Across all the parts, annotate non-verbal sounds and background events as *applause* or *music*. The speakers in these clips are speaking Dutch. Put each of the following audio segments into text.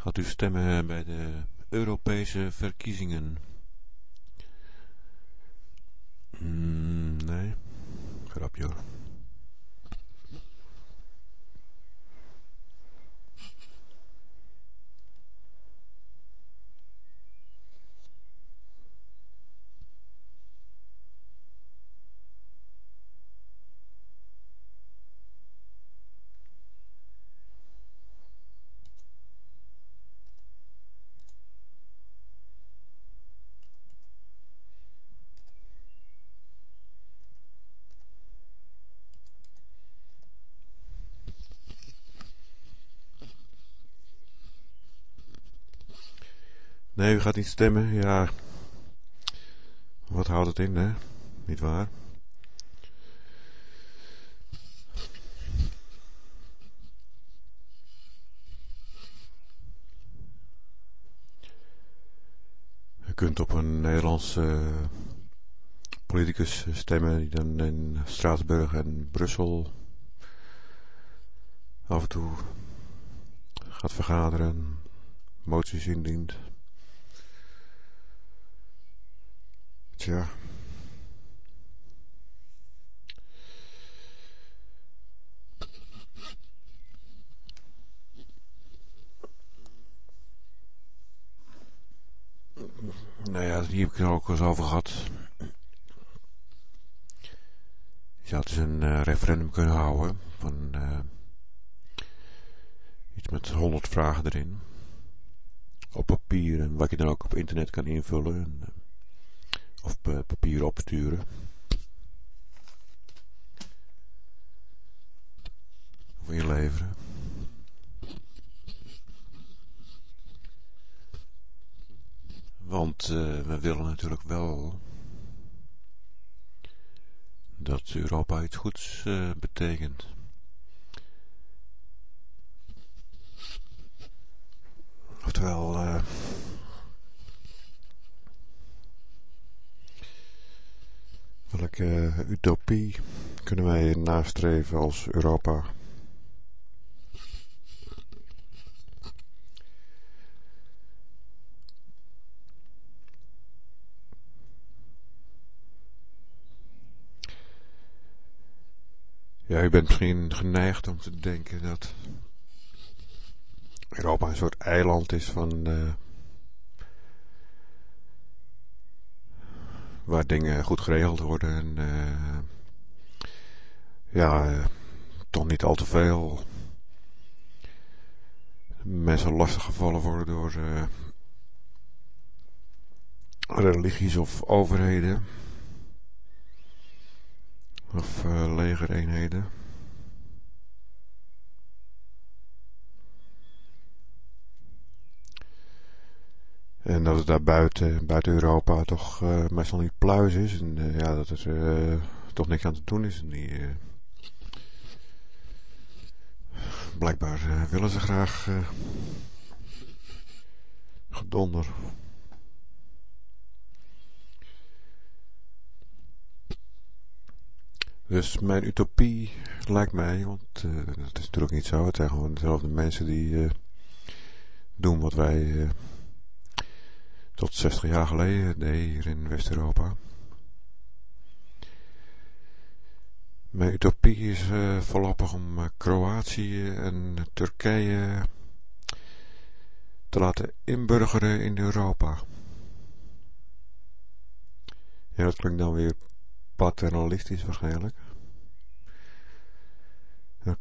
Gaat u stemmen bij de Europese verkiezingen? Mm, nee, grapje hoor. Nee, u gaat niet stemmen. Ja. Wat houdt het in, hè? Niet waar? U kunt op een Nederlandse politicus stemmen die dan in Straatsburg en Brussel af en toe gaat vergaderen, moties indient. Tja. Nou ja, die heb ik er ook eens over gehad. Je had dus een uh, referendum kunnen houden van uh, iets met honderd vragen erin. Op papier en wat je dan ook op internet kan invullen. En, uh, of papier opsturen. Of inleveren. Want uh, we willen natuurlijk wel dat Europa iets goeds uh, betekent. Oftewel, Welke utopie kunnen wij nastreven als Europa? Ja, u bent misschien geneigd om te denken dat Europa een soort eiland is van... Uh, waar dingen goed geregeld worden en uh, ja, uh, toch niet al te veel mensen lastig gevallen worden door uh, religies of overheden of legereenheden. En dat het daar buiten, buiten Europa toch uh, meestal niet pluis is. En uh, ja, dat er uh, toch niks aan te doen is. En die, blijkbaar willen ze graag gedonder. Dus mijn utopie lijkt mij, want dat is natuurlijk niet zo. Het zijn gewoon dezelfde mensen die doen wat wij tot 60 jaar geleden deed hier in West-Europa. Mijn utopie is uh, voorlopig om uh, Kroatië en Turkije te laten inburgeren in Europa. Ja, dat klinkt dan weer paternalistisch waarschijnlijk.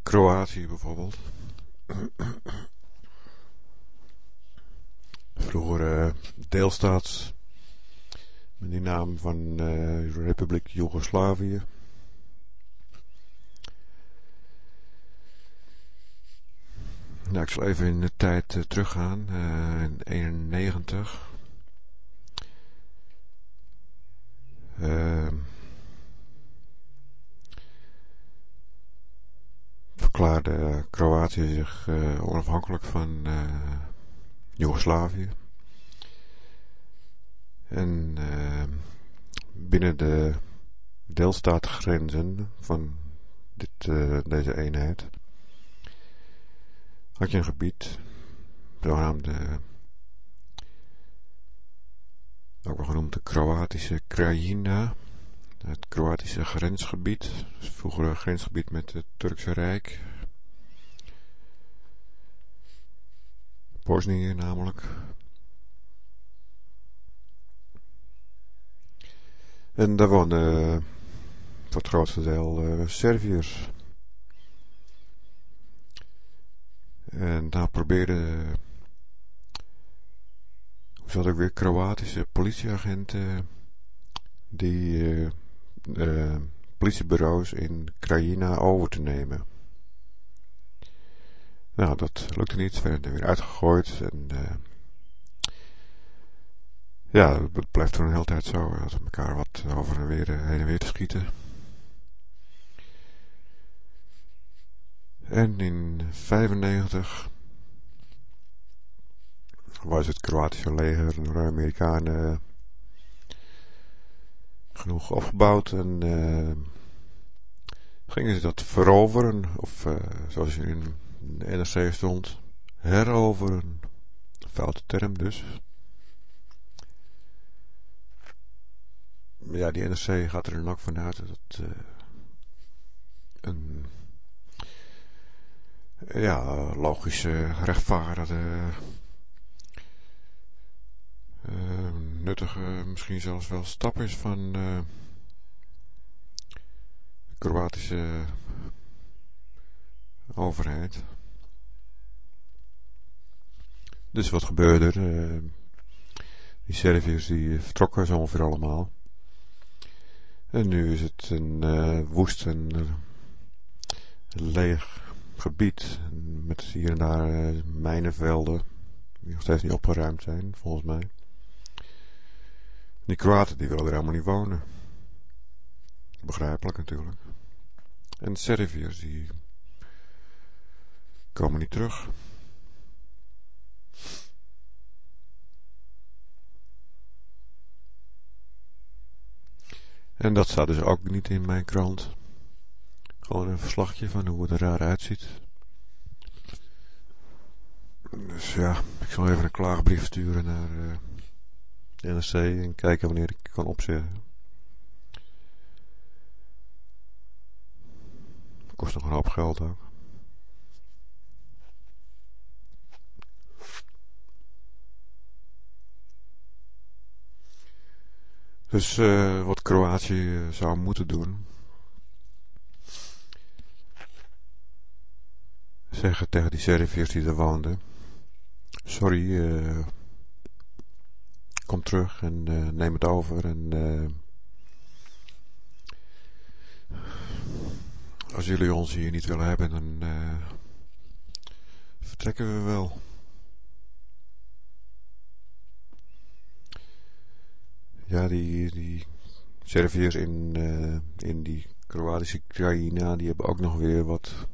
Kroatië bijvoorbeeld. Vroeger uh, deelstaat met die naam van uh, Republiek Joegoslavië. Nou, ik zal even in de tijd uh, teruggaan. In 91. Uh, verklaarde Kroatië zich onafhankelijk van Joegoslavië. En uh, binnen de deelstaatgrenzen van dit, uh, deze eenheid had je een gebied, zogenaamde, ook wel genoemd de Kroatische Krajina, het Kroatische grensgebied, vroeger een grensgebied met het Turkse Rijk. Bosnië namelijk. En daar woonden voor het grootste deel uh, Serviërs. En daar probeerden, hoe zat weer, Kroatische politieagenten die politiebureaus in Krajina over te nemen. Nou, dat lukte niet. Ze werden weer uitgegooid. En uh, ja, het blijft toen een hele tijd zo. Dat we elkaar wat over en weer heen en weer te schieten. En in 95 was het Kroatische leger door de Amerikanen genoeg opgebouwd en uh, gingen ze dat veroveren, of uh, zoals in de NRC stond, heroveren. Foute term dus. Ja, die NRC gaat er dan ook vanuit dat uh, een ja, logische, rechtvaardige, uh, nuttige, misschien zelfs wel stap is van uh, de Kroatische overheid. Dus wat gebeurde er? Die Serviërs die vertrokken zo ongeveer allemaal. En nu is het een uh, woest en leeg gebied. Met hier en daar uh, mijnenvelden. Die nog steeds niet opgeruimd zijn, volgens mij. Die Kroaten die willen er helemaal niet wonen. Begrijpelijk natuurlijk. En de Serviërs die komen niet terug. En dat staat dus ook niet in mijn krant. Gewoon een verslagje van hoe het er raar uitziet. Dus ja, ik zal even een klaagbrief sturen naar uh, de NRC en kijken wanneer ik kan opzeggen. Kost nog een hoop geld ook. Dus uh, wat Kroatië zou moeten doen zeggen tegen die Serviërs die er woonden. Sorry, uh, kom terug en neem het over. En als jullie ons hier niet willen hebben, dan vertrekken we wel. Ja, die, die Serviërs in, in die Kroatische Krajina, die hebben ook nog weer wat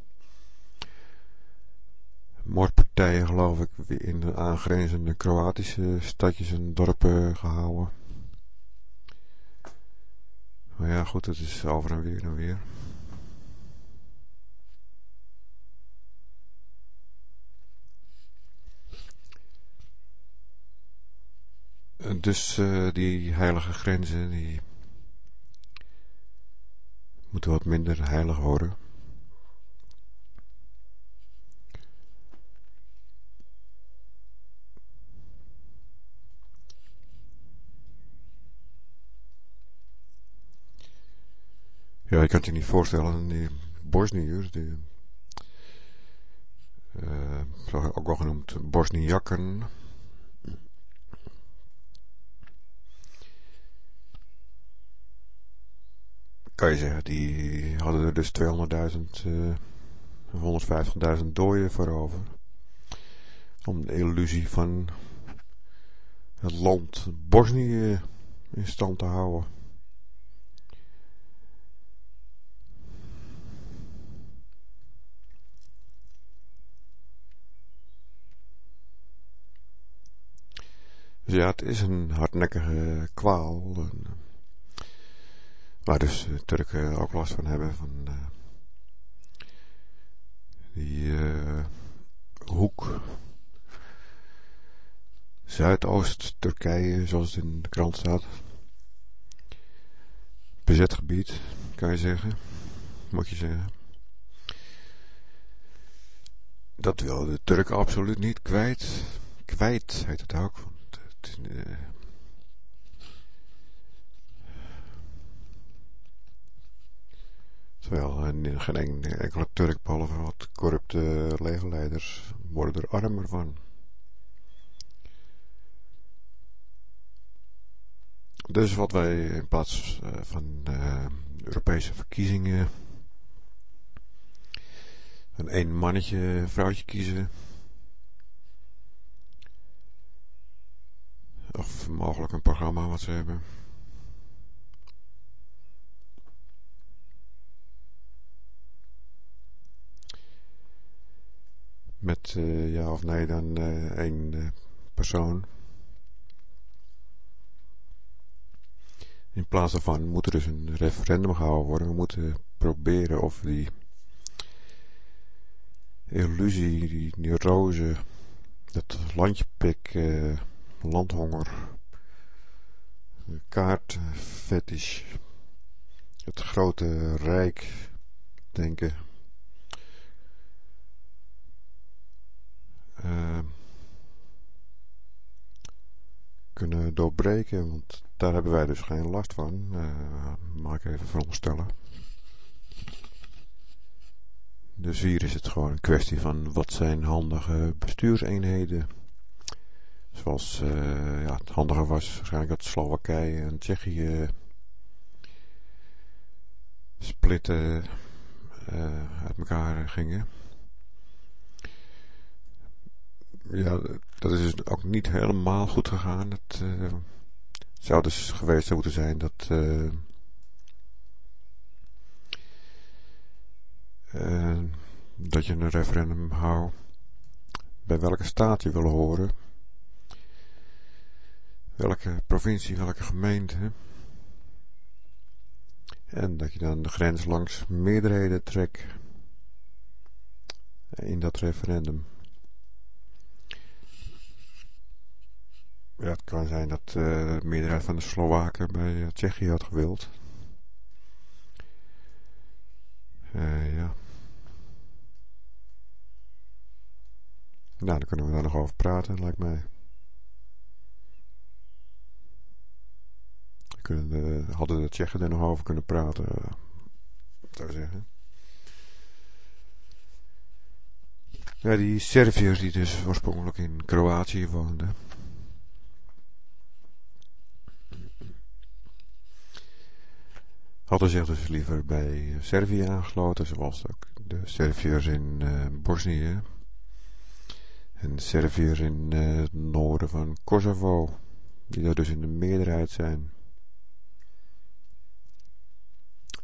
moordpartijen geloof ik in de aangrenzende Kroatische stadjes en dorpen gehouden. Maar ja goed, het is over en weer en weer. Dus uh, die heilige grenzen die moeten wat minder heilig worden. Ja, je kan je niet voorstellen, die Bosniërs, die, uh, ook wel genoemd Bosniakken, kan je zeggen, die hadden er dus 200.000, uh, 150.000 dooien voor over. Om de illusie van het land Bosnië in stand te houden. Dus ja, het is een hardnekkige kwaal. En, waar dus uh, Turken ook last van hebben. Van uh, die uh, hoek Zuidoost-Turkije, zoals het in de krant staat. Bezet gebied, kan je zeggen. Moet je zeggen. Dat wil de Turken absoluut niet kwijt. Kwijt heet het ook. Want het, uh, terwijl uh, geen enkele Turk, behalve wat corrupte legerleiders, worden er armer van. Dus wat wij in plaats uh, van Europese verkiezingen een één mannetje, vrouwtje kiezen. Of mogelijk een programma wat ze hebben. Met uh, ja of nee dan uh, één uh, persoon. In plaats daarvan moet er dus een referendum gehouden worden. We moeten proberen of die illusie, die neurose, dat landjepik, eh, landhonger, kaartfetish, het grote rijk denken. Uh, kunnen doorbreken, want daar hebben wij dus geen last van. Uh, mag ik even veronderstellen. Dus hier is het gewoon een kwestie van wat zijn handige bestuurseenheden. Zoals uh, ja, het handige was waarschijnlijk dat Slowakije en Tsjechië splitten uit elkaar gingen. Ja, dat is dus ook niet helemaal goed gegaan. Het uh, zou dus geweest moeten zijn dat Uh, dat je een referendum houdt bij welke staat je wil horen. Welke provincie, welke gemeente. En dat je dan de grens langs meerderheden trekt in dat referendum. Ja, het kan zijn dat de meerderheid van de Slowaken bij uh, Tsjechië had gewild. Uh, ja. Nou, dan kunnen we daar nog over praten, lijkt mij. Kunnen de, hadden de Tsjechen er nog over kunnen praten, zou ik zeggen. Ja, die Serviërs die dus oorspronkelijk in Kroatië woonden. Hadden zich dus liever bij Servië aangesloten, zoals ook de Serviërs in uh, Bosnië en Serviërs in uh, het noorden van Kosovo, die daar dus in de meerderheid zijn.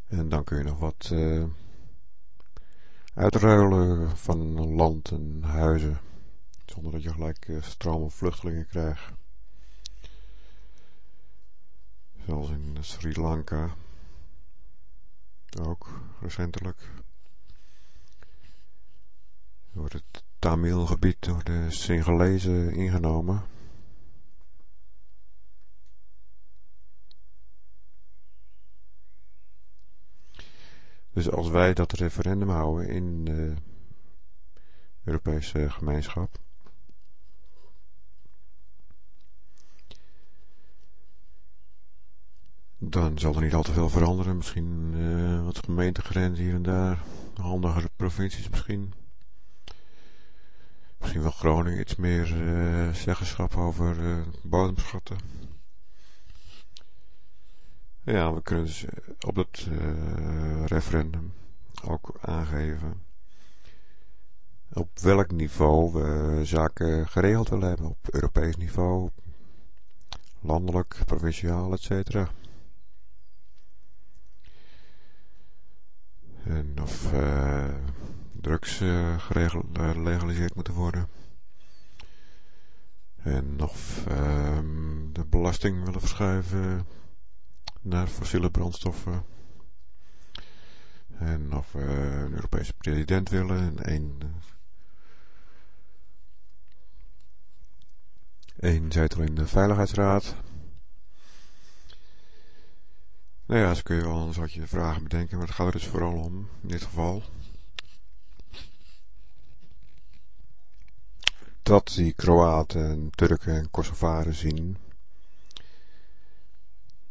En dan kun je nog wat uitruilen van land en huizen, zonder dat je gelijk stromen vluchtelingen krijgt. Zoals in Sri Lanka, ook recentelijk. Wordt het Tamilgebied door de Singalezen ingenomen. Dus als wij dat referendum houden in de Europese gemeenschap. Dan zal er niet al te veel veranderen. Misschien uh, wat gemeentegrenzen hier en daar. Handigere provincies misschien. Misschien wel Groningen iets meer uh, zeggenschap over uh, bodemschatten. Ja, we kunnen dus eh, op uh, referendum ook aangeven op welk niveau we zaken geregeld willen hebben. Op Europees niveau, landelijk, provinciaal, etc. En of drugs uh, gelegaliseerd moeten worden. En of uh, de belasting willen verschuiven naar fossiele brandstoffen. En of we een Europese president willen en één zetel in de Veiligheidsraad. Nou ja, zo kun je wel een soortje vragen bedenken, maar het gaat er dus vooral om, in dit geval. Dat die Kroaten, Turken en Kosovaren zien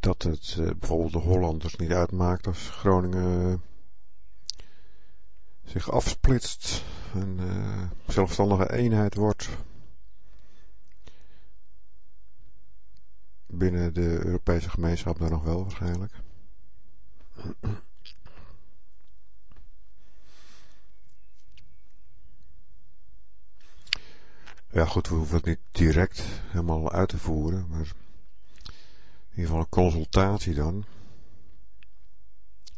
dat het uh, bijvoorbeeld de Hollanders niet uitmaakt als Groningen zich afsplitst, een uh, zelfstandige eenheid wordt binnen de Europese gemeenschap dan nog wel waarschijnlijk. Ja goed, we hoeven het niet direct helemaal uit te voeren, maar in ieder geval een consultatie dan.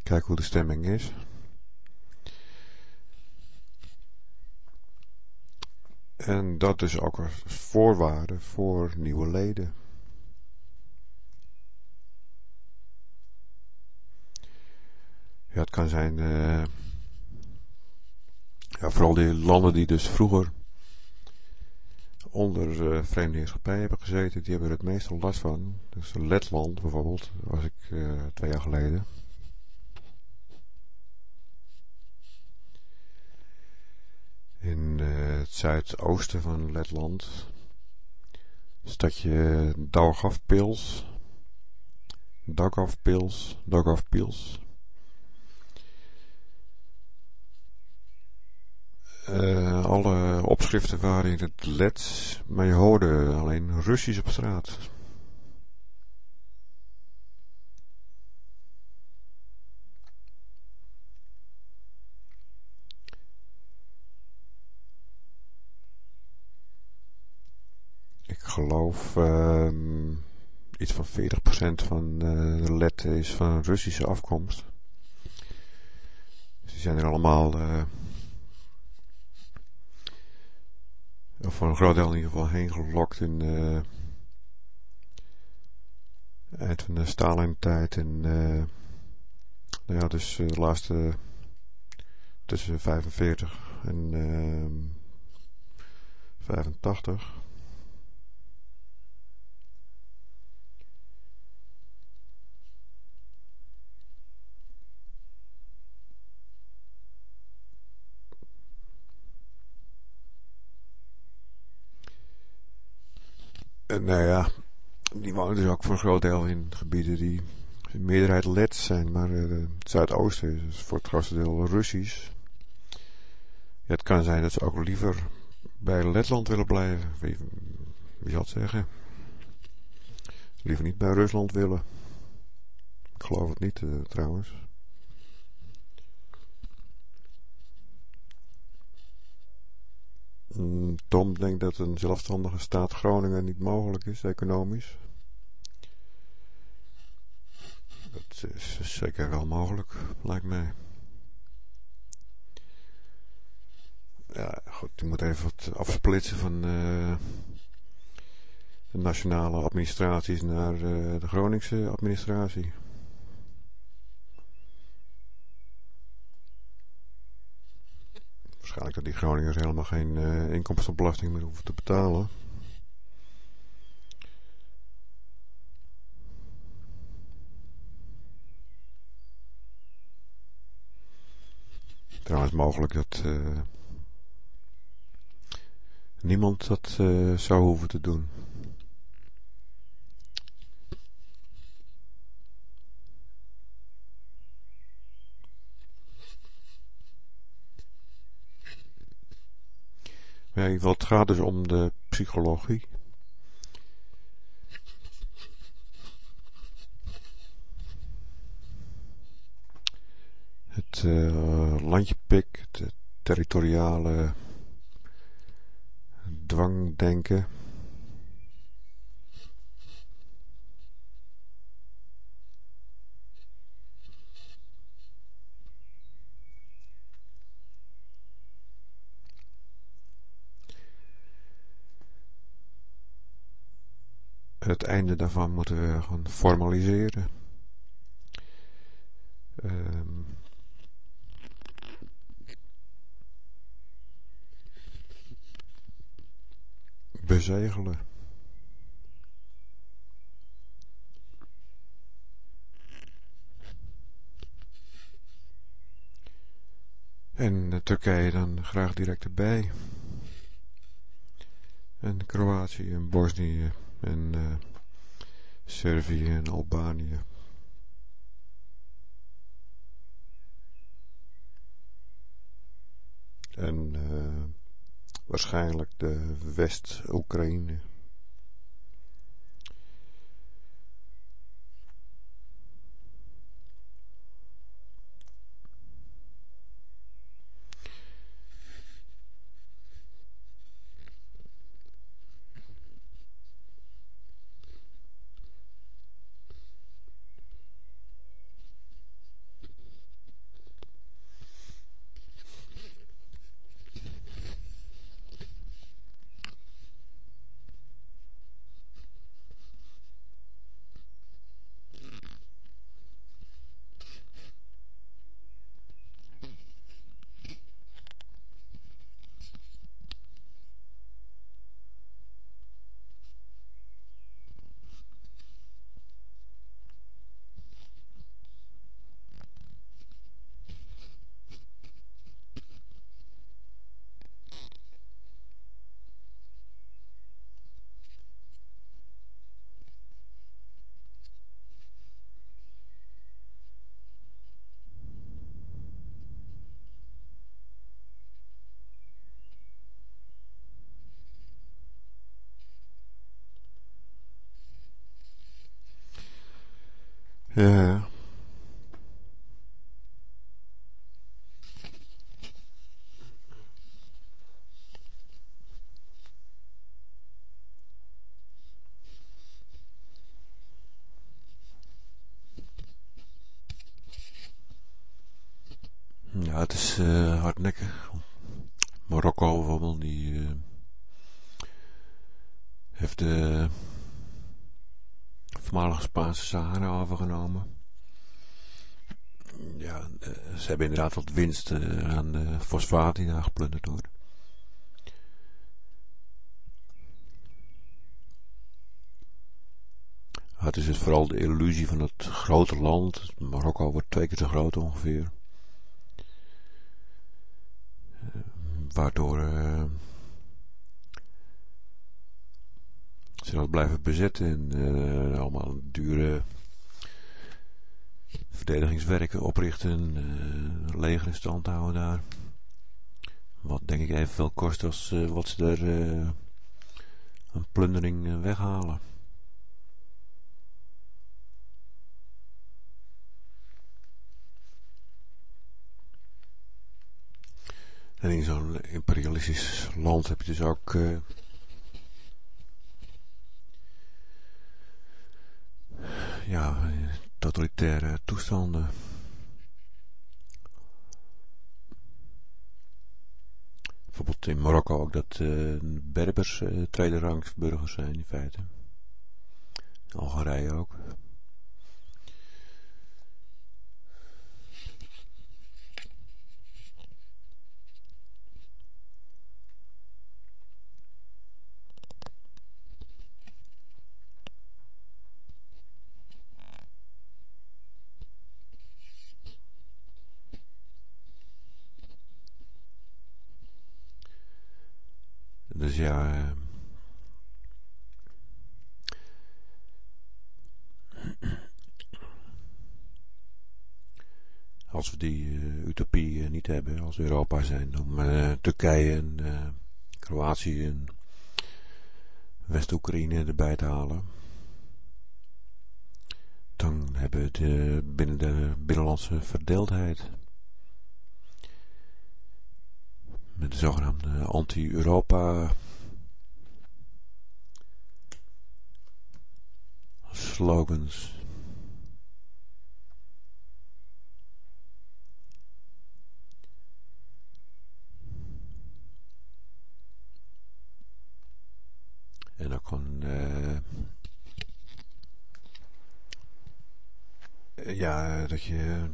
Kijk hoe de stemming is. En dat is ook als voorwaarde voor nieuwe leden. Het kan zijn... Uh, ja, vooral die landen die dus vroeger onder uh, vreemde heerschappij hebben gezeten, die hebben er het meestal last van. Dus Letland bijvoorbeeld, was ik uh, twee jaar geleden. In het zuidoosten van Letland. Stadje Daugavpils. Daugavpils. Daugavpils. Uh, alle opschriften waren in het LED, maar je hoorde alleen Russisch op straat. Ik geloof uh, iets van 40% van uh, de LED is van Russische afkomst. Ze zijn er allemaal... Uh, of voor een groot deel in ieder geval heen gelokt in uh, eind van de Stalin-tijd en uh, nou ja, dus uh, de laatste tussen 45 en 85 En nou ja, die wonen dus ook voor een groot deel in gebieden die meerderheid LED zijn, maar uh, het zuidoosten is dus voor het grootste deel Russisch. Het kan zijn dat ze ook liever bij Letland willen blijven. Wie, wie zal het zeggen? Liever niet bij Rusland willen. Ik geloof het niet uh, trouwens. Tom denkt dat een zelfstandige staat Groningen niet mogelijk is, economisch. Dat is zeker wel mogelijk, lijkt mij. Ja, goed, je moet even wat afsplitsen van uh, de nationale administraties naar uh, de Groningse administratie. Waarschijnlijk dat die Groningers helemaal geen uh, inkomstenbelasting meer hoeven te betalen. Trouwens mogelijk dat uh, niemand dat uh, zou hoeven te doen. Het gaat dus om de psychologie. Het uh, landjepik, het territoriale dwangdenken. het einde daarvan moeten we gaan formaliseren. Um, bezegelen. En Turkije dan graag direct erbij. En Kroatië en Bosnië en Servië en Albanië. En uh, waarschijnlijk de West-Oekraïne. Ja. Ja, het is uh, hardnekkig. Marokko bijvoorbeeld, die uh, heeft de voormalige Spaanse Sahara overgenomen. Ja, eh, ze hebben inderdaad wat winst uh, aan de fosfaat die daar geplunderd wordt. Het is dus vooral de illusie van het grote land. Marokko wordt twee keer zo groot ongeveer. Uh, waardoor ze dat blijven bezetten en uh, allemaal dure verdedigingswerken oprichten, uh, leger in stand houden daar. Wat denk ik evenveel kost als uh, wat ze er een plundering weghalen. En in zo'n imperialistisch land heb je dus ook ja, totalitaire toestanden. Bijvoorbeeld in Marokko ook dat uh, Berbers uh, burgers zijn in feite. Algerije ook. Dus ja... Uh, als we die uh, utopie uh, niet hebben als Europa zijn om Turkije en Kroatië en West-Oekraïne erbij te halen. Dan hebben we de, binnen de binnenlandse verdeeldheid met de zogenaamde anti-Europa slogans. En dan kan uh, ja, dat je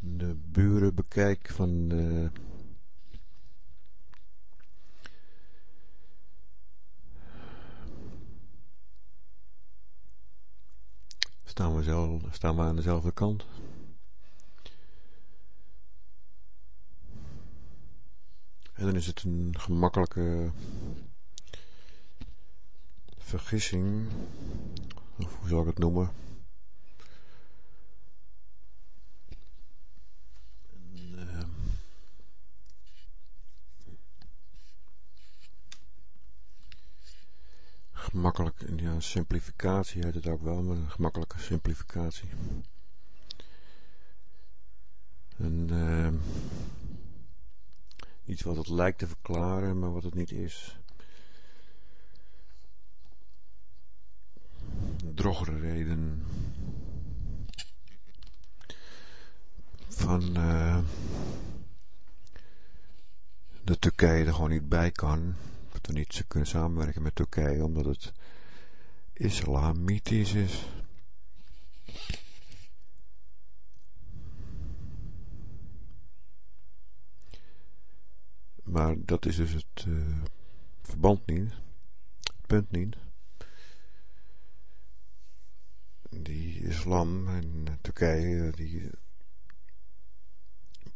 de buren bekijkt van uh, staan we aan dezelfde kant. En dan is het een gemakkelijke vergissing, of hoe zal ik het noemen, gemakkelijk, ja, simplificatie heet het ook wel, maar een gemakkelijke simplificatie. En uh, iets wat het lijkt te verklaren, maar wat het niet is. drogere reden van uh, dat Turkije er gewoon niet bij kan. We niet kunnen samenwerken met Turkije omdat het islamitisch is. Maar dat is dus het uh, verband niet. Het punt niet. die islam in Turkije die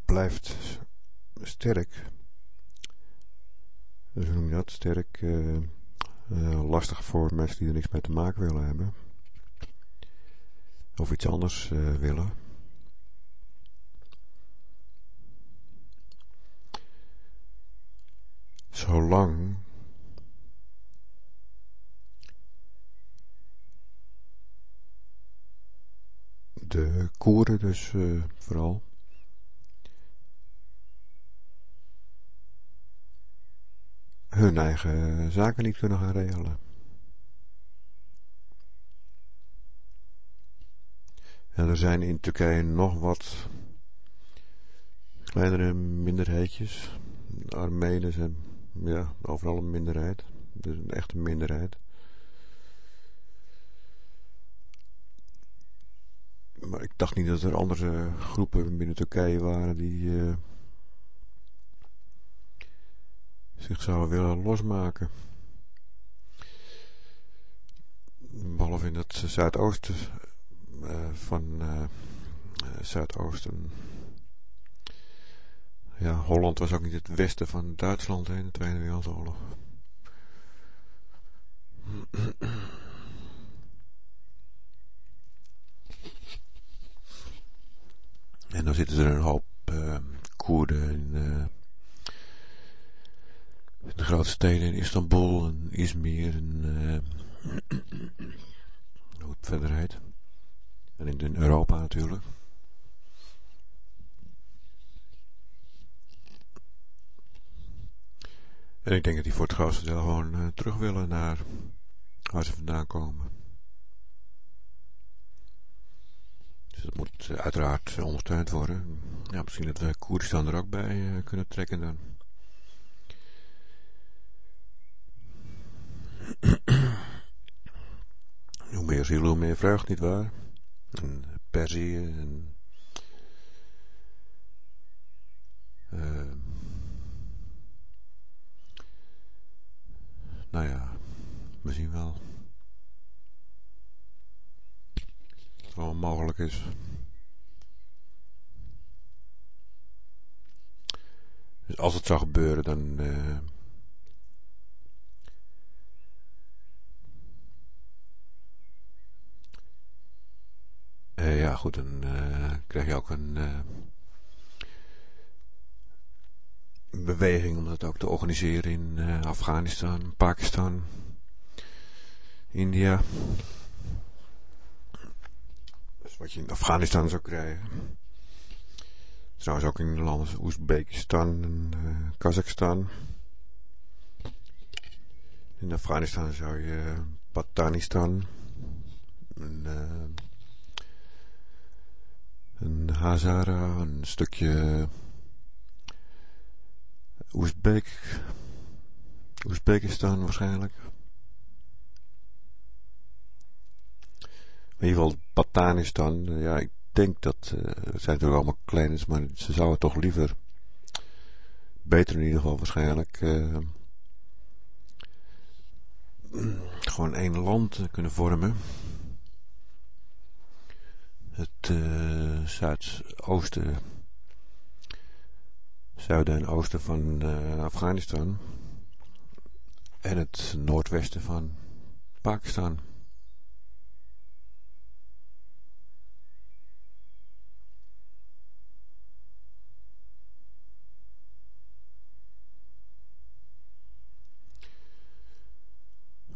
blijft sterk. Dus hoe noem je dat? Sterk uh, uh, lastig voor mensen die er niks mee te maken willen hebben. Of iets anders uh, willen. Zolang de Koeren dus vooral. Hun eigen zaken niet kunnen gaan regelen. En er zijn in Turkije nog wat kleinere minderheidjes. De Armenen zijn ja, overal een minderheid. Dus een echte minderheid. Maar ik dacht niet dat er andere groepen binnen Turkije waren die uh, zich zouden willen losmaken. Behalve in het zuidoosten uh, van uh, zuidoosten. Ja, Holland was ook niet het westen van Duitsland in de Tweede Wereldoorlog. En dan zitten er een hoop uh, Koerden in, de grote steden in Istanbul en Izmir en uh, *clears throat* hoe het verder heet. En in, Europa natuurlijk. En ik denk dat die voor het grootste deel gewoon uh, terug willen naar waar ze vandaan komen. Dus dat moet uh, uiteraard ondersteund worden. Ja, misschien dat we Koeristan er ook bij kunnen trekken dan. *clears throat* hoe meer ziel, hoe meer vreugd, nietwaar? En Perzië en... Uh, nou ja, we zien wel. wel mogelijk is. Dus als het zou gebeuren, dan... Uh, uh, ja, goed, dan uh, krijg je ook een beweging om dat ook te organiseren in Afghanistan, Pakistan, India wat je in Afghanistan zou krijgen. Trouwens ook in landen als Oezbekistan en Kazachstan. In Afghanistan zou je Patanistan en, een Hazara, een stukje Oezbek, Oezbekistan waarschijnlijk. in ieder geval Batanistan, eh, ja, ik denk dat, uh, het zijn natuurlijk allemaal kleines, maar ze zouden toch liever, beter in ieder geval waarschijnlijk, uh, *clears throat* gewoon één land kunnen vormen. Het uh, zuidoosten zuiden en oosten van uh, Afghanistan en het noordwesten van Pakistan.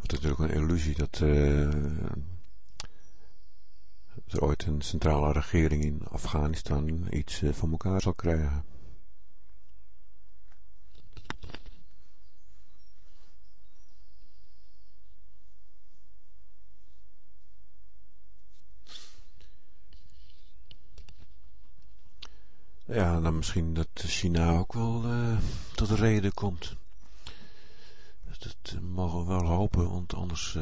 Het is natuurlijk een illusie dat uh, er ooit een centrale regering in Afghanistan iets uh, van elkaar zal krijgen. Ja, dan misschien dat China ook wel uh, tot de reden komt. Dat mogen we wel hopen, want anders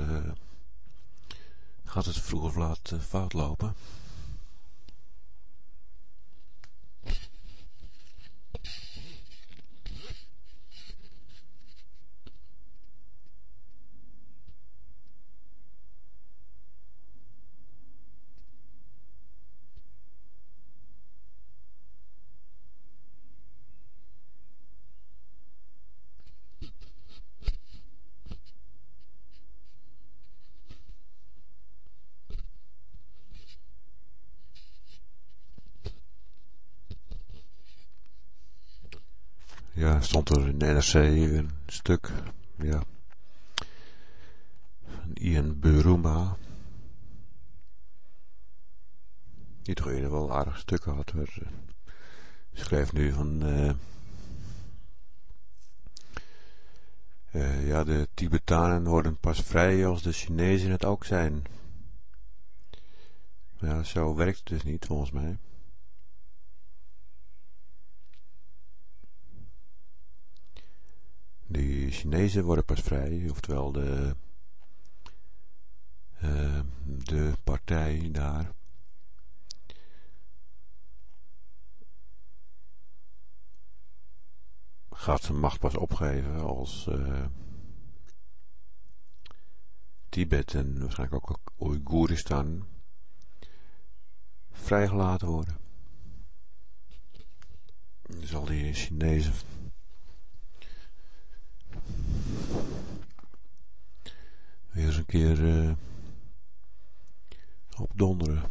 gaat het vroeg of laat uh, fout lopen. Ja, stond er in de NRC een stuk, ja, van Ian Buruma. Die toch eerder wel aardig stukken had. Maar, uh, schreef nu van, uh, uh, ja, de Tibetanen worden pas vrij als de Chinezen het ook zijn. Ja, zo werkt het dus niet volgens mij. De Chinezen worden pas vrij, oftewel de, uh, de partij daar. Gaat zijn macht pas opgeven als uh, Tibet en waarschijnlijk ook Oeigoeristan vrijgelaten worden. Dus al die Chinezen weer eens een keer uh, opdonderen.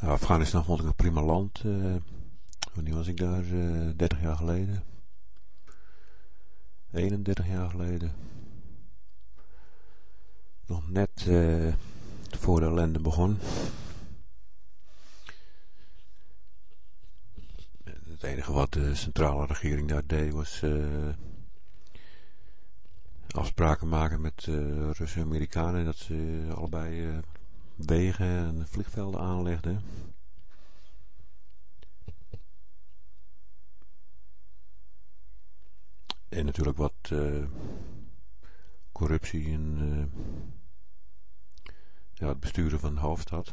Nou, Afghanistan vond ik een prima land. Uh, wanneer was ik daar? Uh, 30 jaar geleden. 31 jaar geleden nog net uh, voor de ellende begon. Het enige wat de centrale regering daar deed was uh, afspraken maken met uh, Russen en Amerikanen dat ze allebei wegen en vliegvelden aanlegden. En natuurlijk wat corruptie en ja, het besturen van de hoofdstad.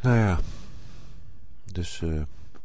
Nou ja, dus uh,